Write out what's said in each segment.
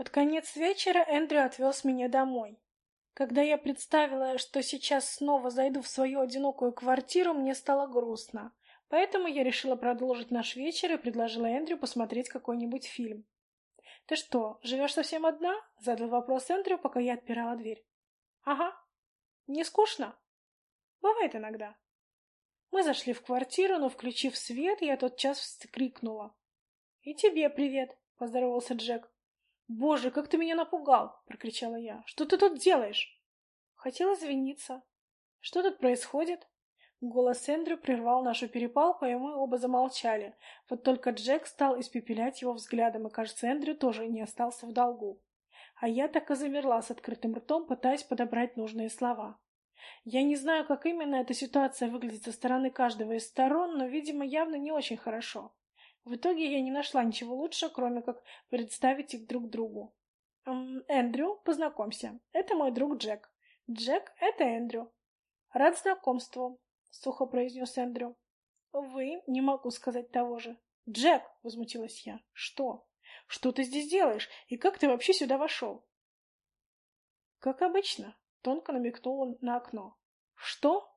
Под конец вечера Эндрю отвез меня домой. Когда я представила, что сейчас снова зайду в свою одинокую квартиру, мне стало грустно. Поэтому я решила продолжить наш вечер и предложила Эндрю посмотреть какой-нибудь фильм. «Ты что, живешь совсем одна?» — задал вопрос Эндрю, пока я отпирала дверь. «Ага. Не скучно?» «Бывает иногда». Мы зашли в квартиру, но, включив свет, я тотчас вскрикнула. «И тебе привет!» — поздоровался Джек. «Боже, как ты меня напугал!» — прокричала я. «Что ты тут делаешь?» Хотел извиниться. «Что тут происходит?» Голос Эндрю прервал нашу перепалку, и мы оба замолчали. Вот только Джек стал испепелять его взглядом, и, кажется, Эндрю тоже не остался в долгу. А я так и замерла с открытым ртом, пытаясь подобрать нужные слова. Я не знаю, как именно эта ситуация выглядит со стороны каждого из сторон, но, видимо, явно не очень хорошо. В итоге я не нашла ничего лучше, кроме как представить их друг другу. «Эм, «Эндрю, познакомься. Это мой друг Джек. Джек — это Эндрю. Рад знакомству. — сухо произнес Эндрю. «Вы? Не могу сказать того же». «Джек!» — возмутилась я. «Что? Что ты здесь делаешь? И как ты вообще сюда вошел?» «Как обычно», — тонко намекнула на окно. «Что?»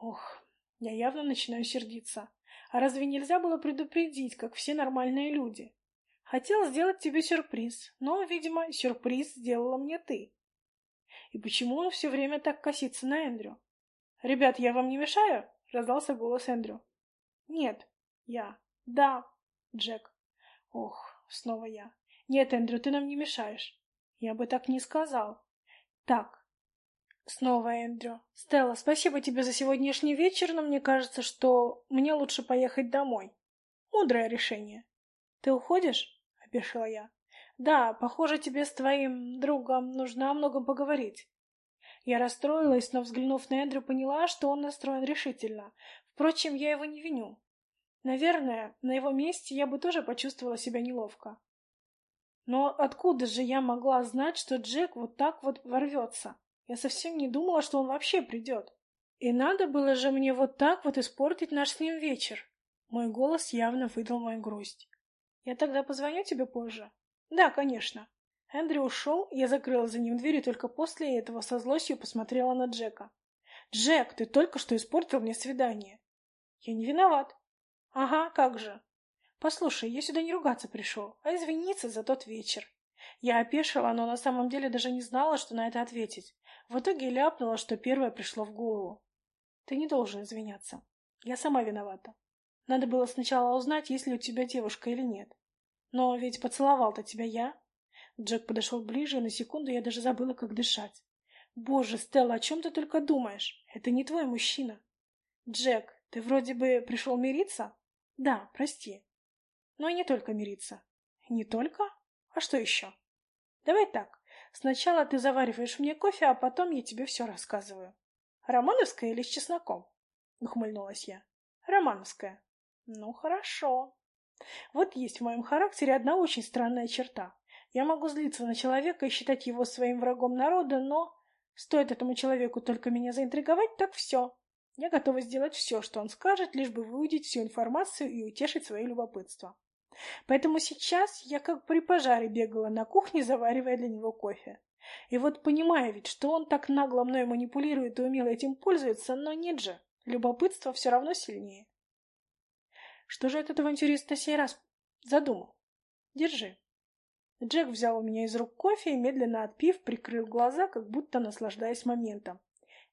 «Ох, я явно начинаю сердиться. А разве нельзя было предупредить, как все нормальные люди? Хотел сделать тебе сюрприз, но, видимо, сюрприз сделала мне ты. И почему он все время так косится на Эндрю? «Ребят, я вам не мешаю?» — раздался голос Эндрю. «Нет». «Я». «Да». Джек. «Ох, снова я». «Нет, Эндрю, ты нам не мешаешь». «Я бы так не сказал». «Так». Снова Эндрю. «Стелла, спасибо тебе за сегодняшний вечер, но мне кажется, что мне лучше поехать домой. Мудрое решение». «Ты уходишь?» — опешила я. «Да, похоже, тебе с твоим другом нужно о многом поговорить». Я расстроилась, но, взглянув на Эндрю, поняла, что он настроен решительно. Впрочем, я его не виню. Наверное, на его месте я бы тоже почувствовала себя неловко. Но откуда же я могла знать, что Джек вот так вот ворвется? Я совсем не думала, что он вообще придет. И надо было же мне вот так вот испортить наш с ним вечер. Мой голос явно выдал мою грусть. Я тогда позвоню тебе позже? Да, конечно. Эндрю ушел, я закрыла за ним дверь и только после этого со злостью посмотрела на Джека. «Джек, ты только что испортил мне свидание». «Я не виноват». «Ага, как же». «Послушай, я сюда не ругаться пришел, а извиниться за тот вечер». Я опешила, но на самом деле даже не знала, что на это ответить. В итоге ляпнула, что первое пришло в голову. «Ты не должен извиняться. Я сама виновата. Надо было сначала узнать, есть ли у тебя девушка или нет. Но ведь поцеловал-то тебя я, Джек подошел ближе, и на секунду я даже забыла, как дышать. «Боже, Стелла, о чем ты только думаешь? Это не твой мужчина». «Джек, ты вроде бы пришел мириться?» «Да, прости». «Но и не только мириться». «Не только? А что еще?» «Давай так. Сначала ты завариваешь мне кофе, а потом я тебе все рассказываю». «Романовская или с чесноком?» — ухмыльнулась я. «Романовская». «Ну, хорошо». Вот есть в моем характере одна очень странная черта. Я могу злиться на человека и считать его своим врагом народа, но стоит этому человеку только меня заинтриговать, так все. Я готова сделать все, что он скажет, лишь бы выудить всю информацию и утешить свое любопытство. Поэтому сейчас я как при пожаре бегала на кухне, заваривая для него кофе. И вот понимаю ведь, что он так нагло мной манипулирует и умело этим пользуется, но нет же, любопытство все равно сильнее. Что же этот авантюрист на сей раз задумал? Держи. Джек взял у меня из рук кофе и, медленно отпив, прикрыл глаза, как будто наслаждаясь моментом.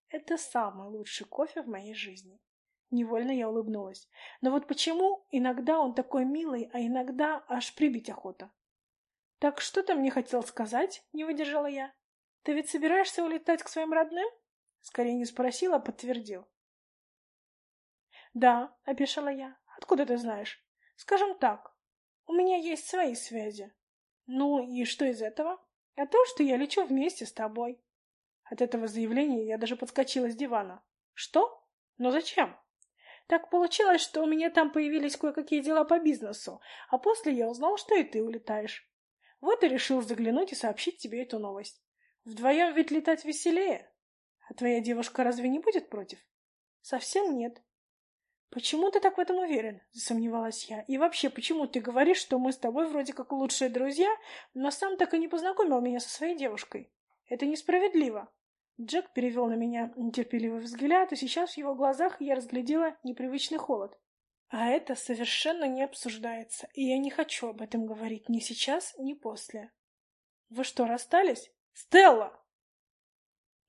Это самый лучший кофе в моей жизни. Невольно я улыбнулась. Но вот почему иногда он такой милый, а иногда аж прибить охота? «Так что ты мне хотел сказать?» — не выдержала я. «Ты ведь собираешься улетать к своим родным?» Скорее не спросил, а подтвердил. «Да», — опешила я. «Откуда ты знаешь?» «Скажем так, у меня есть свои связи. Ну и что из этого? А то, что я лечу вместе с тобой. От этого заявления я даже подскочила с дивана. Что? Но зачем? Так получилось, что у меня там появились кое-какие дела по бизнесу, а после я узнал, что и ты улетаешь. Вот и решил заглянуть и сообщить тебе эту новость. Вдвоем ведь летать веселее. А твоя девушка разве не будет против? Совсем нет. «Почему ты так в этом уверен?» — засомневалась я. «И вообще, почему ты говоришь, что мы с тобой вроде как лучшие друзья, но сам так и не познакомил меня со своей девушкой? Это несправедливо!» Джек перевел на меня нетерпеливый взгляд, и сейчас в его глазах я разглядела непривычный холод. А это совершенно не обсуждается, и я не хочу об этом говорить ни сейчас, ни после. Вы что, расстались? Стелла!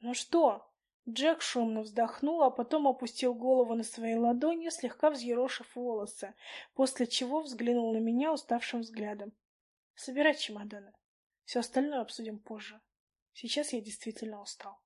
Ну что? Джек шумно вздохнул, а потом опустил голову на свои ладони, слегка взъерошив волосы, после чего взглянул на меня уставшим взглядом. Собирать чемоданы. Все остальное обсудим позже. Сейчас я действительно устал.